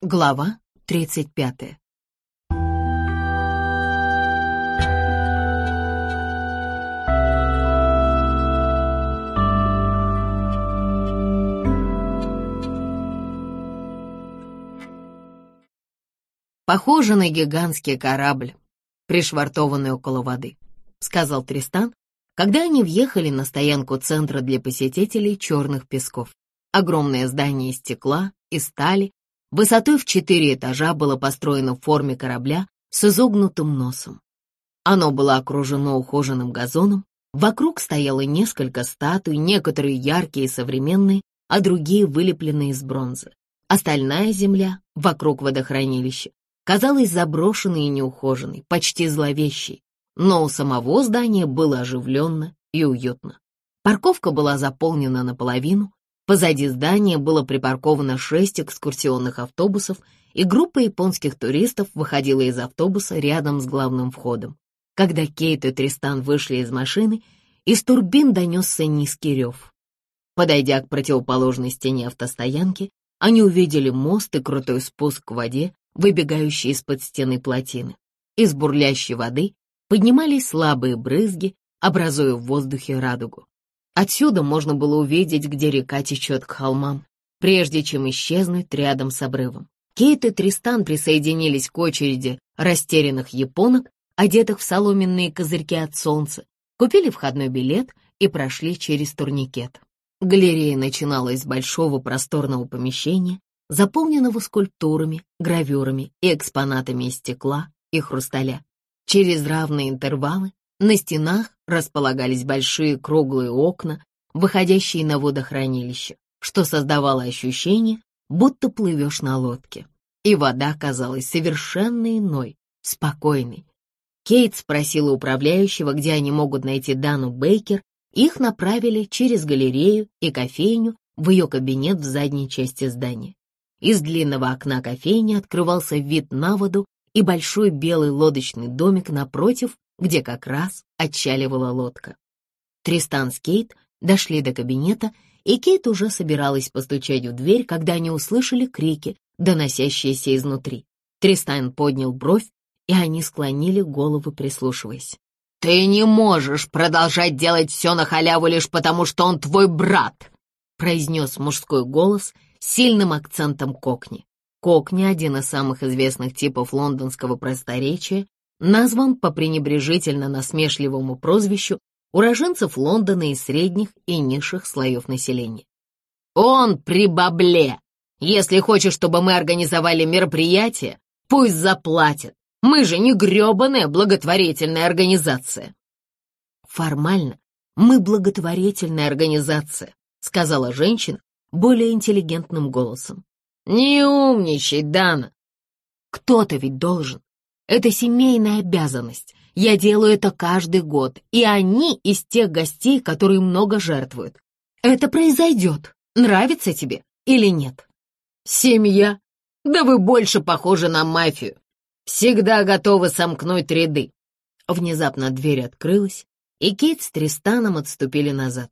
Глава 35 «Похоже на гигантский корабль, пришвартованный около воды», — сказал Тристан, когда они въехали на стоянку центра для посетителей черных песков. Огромное здание из стекла и стали Высотой в четыре этажа было построено в форме корабля с изогнутым носом. Оно было окружено ухоженным газоном, вокруг стояло несколько статуй, некоторые яркие и современные, а другие вылепленные из бронзы. Остальная земля вокруг водохранилища казалась заброшенной и неухоженной, почти зловещей, но у самого здания было оживленно и уютно. Парковка была заполнена наполовину, Позади здания было припарковано шесть экскурсионных автобусов, и группа японских туристов выходила из автобуса рядом с главным входом. Когда Кейт и Тристан вышли из машины, из турбин донесся низкий рев. Подойдя к противоположной стене автостоянки, они увидели мост и крутой спуск к воде, выбегающий из-под стены плотины. Из бурлящей воды поднимались слабые брызги, образуя в воздухе радугу. Отсюда можно было увидеть, где река течет к холмам, прежде чем исчезнуть рядом с обрывом. Кейт и Тристан присоединились к очереди растерянных японок, одетых в соломенные козырьки от солнца, купили входной билет и прошли через турникет. Галерея начиналась с большого просторного помещения, заполненного скульптурами, гравюрами и экспонатами из стекла и хрусталя. Через равные интервалы на стенах располагались большие круглые окна, выходящие на водохранилище, что создавало ощущение, будто плывешь на лодке. И вода казалась совершенно иной, спокойной. Кейт спросила управляющего, где они могут найти Дану Бейкер, их направили через галерею и кофейню в ее кабинет в задней части здания. Из длинного окна кофейни открывался вид на воду и большой белый лодочный домик напротив где как раз отчаливала лодка. Тристан с Кейт дошли до кабинета, и Кейт уже собиралась постучать в дверь, когда они услышали крики, доносящиеся изнутри. Тристан поднял бровь, и они склонили головы, прислушиваясь. «Ты не можешь продолжать делать все на халяву лишь потому, что он твой брат!» произнес мужской голос с сильным акцентом кокни. Кокни — один из самых известных типов лондонского просторечия, назван по пренебрежительно-насмешливому прозвищу уроженцев Лондона и средних и низших слоев населения. «Он при бабле! Если хочешь, чтобы мы организовали мероприятие, пусть заплатят. Мы же не гребаная благотворительная организация». «Формально мы благотворительная организация», сказала женщина более интеллигентным голосом. «Не умничай, Дана. Кто-то ведь должен. Это семейная обязанность. Я делаю это каждый год, и они из тех гостей, которые много жертвуют. Это произойдет, нравится тебе или нет? Семья? Да вы больше похожи на мафию. Всегда готовы сомкнуть ряды. Внезапно дверь открылась, и Кейт с Тристаном отступили назад.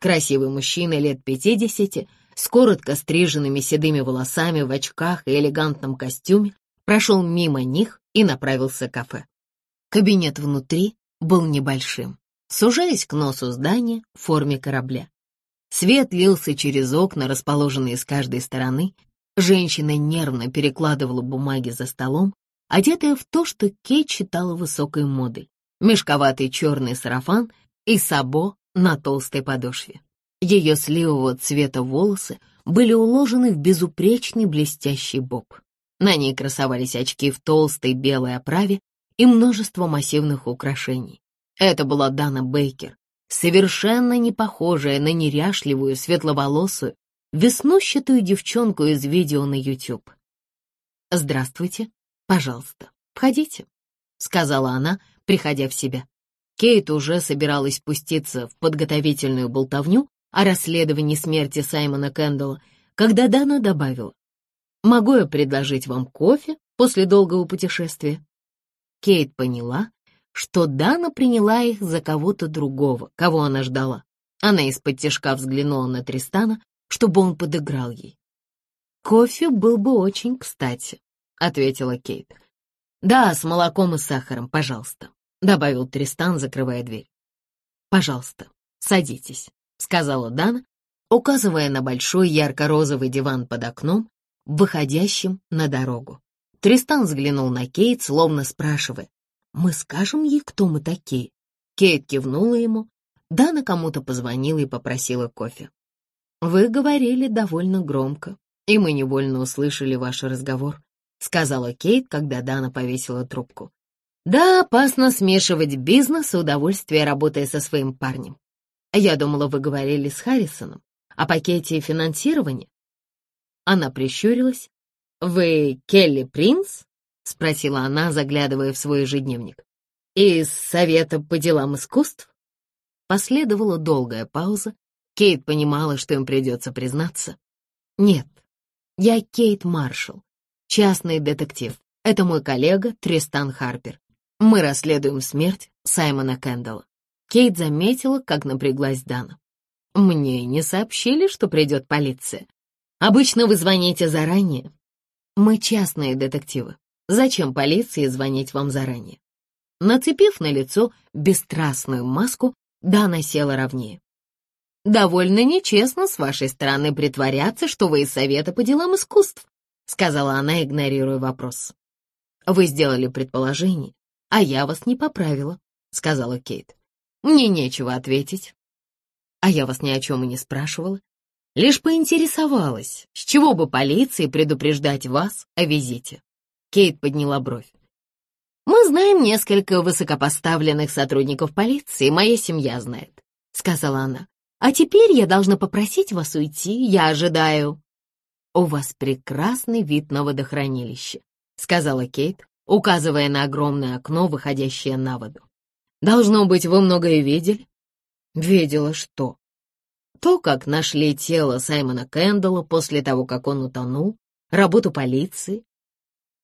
Красивый мужчина лет пятидесяти, с коротко стриженными седыми волосами, в очках и элегантном костюме, прошел мимо них и направился к кафе. Кабинет внутри был небольшим, сужаясь к носу здания в форме корабля. Свет лился через окна, расположенные с каждой стороны. Женщина нервно перекладывала бумаги за столом, одетая в то, что Кейт считала высокой модой. Мешковатый черный сарафан и сабо на толстой подошве. Ее сливового цвета волосы были уложены в безупречный блестящий боб. На ней красовались очки в толстой белой оправе и множество массивных украшений. Это была Дана Бейкер, совершенно не похожая на неряшливую, светловолосую, веснущатую девчонку из видео на YouTube. «Здравствуйте, пожалуйста, входите», — сказала она, приходя в себя. Кейт уже собиралась спуститься в подготовительную болтовню о расследовании смерти Саймона Кэндалла, когда Дана добавила. Могу я предложить вам кофе после долгого путешествия?» Кейт поняла, что Дана приняла их за кого-то другого, кого она ждала. Она из-под тяжка взглянула на Тристана, чтобы он подыграл ей. кофе был бы очень кстати», — ответила Кейт. «Да, с молоком и сахаром, пожалуйста», — добавил Тристан, закрывая дверь. «Пожалуйста, садитесь», — сказала Дана, указывая на большой ярко-розовый диван под окном, выходящим на дорогу. Тристан взглянул на Кейт, словно спрашивая, «Мы скажем ей, кто мы такие?» Кейт кивнула ему. Дана кому-то позвонила и попросила кофе. «Вы говорили довольно громко, и мы невольно услышали ваш разговор», сказала Кейт, когда Дана повесила трубку. «Да, опасно смешивать бизнес и удовольствие, работая со своим парнем. Я думала, вы говорили с Харрисоном о пакете финансирования». Она прищурилась. «Вы Келли Принц?» — спросила она, заглядывая в свой ежедневник. «Из Совета по делам искусств?» Последовала долгая пауза. Кейт понимала, что им придется признаться. «Нет, я Кейт Маршалл, частный детектив. Это мой коллега Тристан Харпер. Мы расследуем смерть Саймона Кэндалла». Кейт заметила, как напряглась Дана. «Мне не сообщили, что придет полиция. Обычно вы звоните заранее. Мы частные детективы. Зачем полиции звонить вам заранее? Нацепив на лицо бесстрастную маску, Дана села ровнее. «Довольно нечестно с вашей стороны притворяться, что вы из Совета по делам искусств», сказала она, игнорируя вопрос. «Вы сделали предположение, а я вас не поправила», сказала Кейт. «Мне нечего ответить». «А я вас ни о чем и не спрашивала. Лишь поинтересовалась, с чего бы полиции предупреждать вас о визите. Кейт подняла бровь. «Мы знаем несколько высокопоставленных сотрудников полиции, моя семья знает», — сказала она. «А теперь я должна попросить вас уйти, я ожидаю». «У вас прекрасный вид на водохранилище», — сказала Кейт, указывая на огромное окно, выходящее на воду. «Должно быть, вы многое видели?» «Видела что?» То, как нашли тело Саймона Кэндалла после того, как он утонул, работу полиции.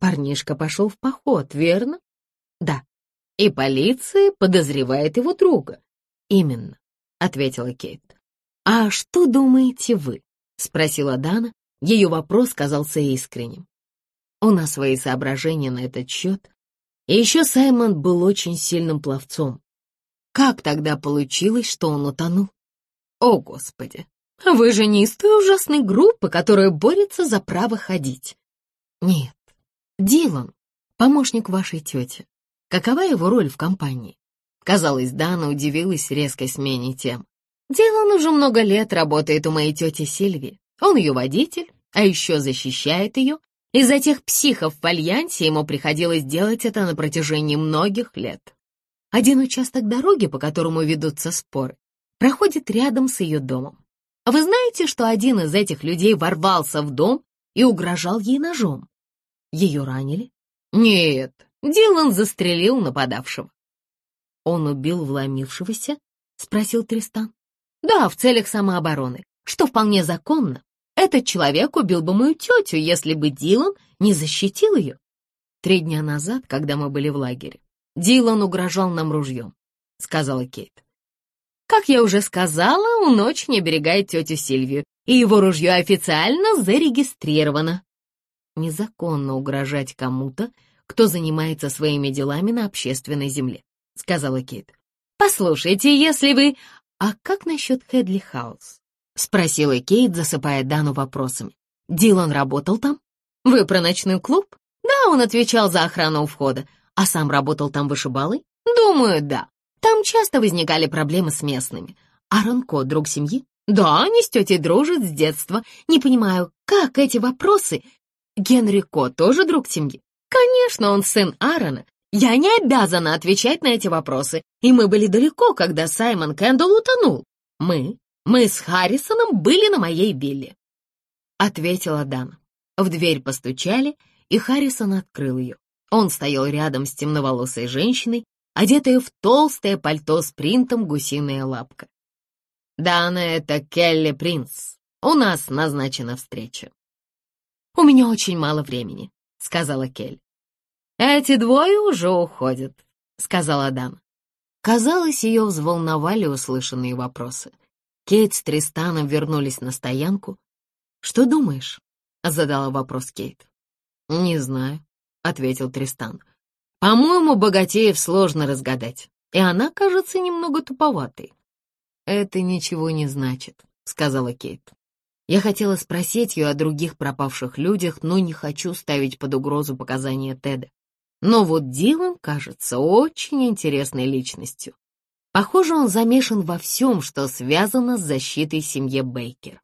Парнишка пошел в поход, верно? Да. И полиция подозревает его друга. Именно, ответила Кейт. А что думаете вы? Спросила Дана. Ее вопрос казался искренним. У нас свои соображения на этот счет. И еще Саймон был очень сильным пловцом. Как тогда получилось, что он утонул? О, Господи! Вы же не из той ужасной группы, которая борется за право ходить. Нет, Дилан, помощник вашей тети. Какова его роль в компании? Казалось, Дана удивилась резкой смене тем. Дилан уже много лет работает у моей тети Сильви. Он ее водитель, а еще защищает ее. Из-за тех психов в Альянсе ему приходилось делать это на протяжении многих лет. Один участок дороги, по которому ведутся споры, проходит рядом с ее домом. Вы знаете, что один из этих людей ворвался в дом и угрожал ей ножом? Ее ранили? Нет, Дилан застрелил нападавшего. Он убил вломившегося? Спросил Тристан. Да, в целях самообороны, что вполне законно. Этот человек убил бы мою тетю, если бы Дилан не защитил ее. Три дня назад, когда мы были в лагере, Дилан угрожал нам ружьем, сказала Кейт. Как я уже сказала, он очень оберегает тетю Сильвию, и его ружье официально зарегистрировано. Незаконно угрожать кому-то, кто занимается своими делами на общественной земле, сказала Кейт. Послушайте, если вы... А как насчет Хедли Хаус? Спросила Кейт, засыпая Дану вопросами. Дилан работал там? Вы про ночной клуб? Да, он отвечал за охрану у входа. А сам работал там вышибалой? Думаю, да. Там часто возникали проблемы с местными. Аарон Ко, друг семьи? Да, они с тетей дружат с детства. Не понимаю, как эти вопросы... Генри Ко тоже друг семьи? Конечно, он сын Аарона. Я не обязана отвечать на эти вопросы. И мы были далеко, когда Саймон Кэндалл утонул. Мы, мы с Харрисоном были на моей вилле. Ответила Дана. В дверь постучали, и Харрисон открыл ее. Он стоял рядом с темноволосой женщиной одетая в толстое пальто с принтом гусиная лапка. «Дана, это Келли Принц. У нас назначена встреча». «У меня очень мало времени», — сказала Келли. «Эти двое уже уходят», — сказала Дана. Казалось, ее взволновали услышанные вопросы. Кейт с Тристаном вернулись на стоянку. «Что думаешь?» — задала вопрос Кейт. «Не знаю», — ответил Тристан. «По-моему, богатеев сложно разгадать, и она кажется немного туповатой». «Это ничего не значит», — сказала Кейт. Я хотела спросить ее о других пропавших людях, но не хочу ставить под угрозу показания Теда. Но вот Дилан кажется очень интересной личностью. Похоже, он замешан во всем, что связано с защитой семьи Бейкер.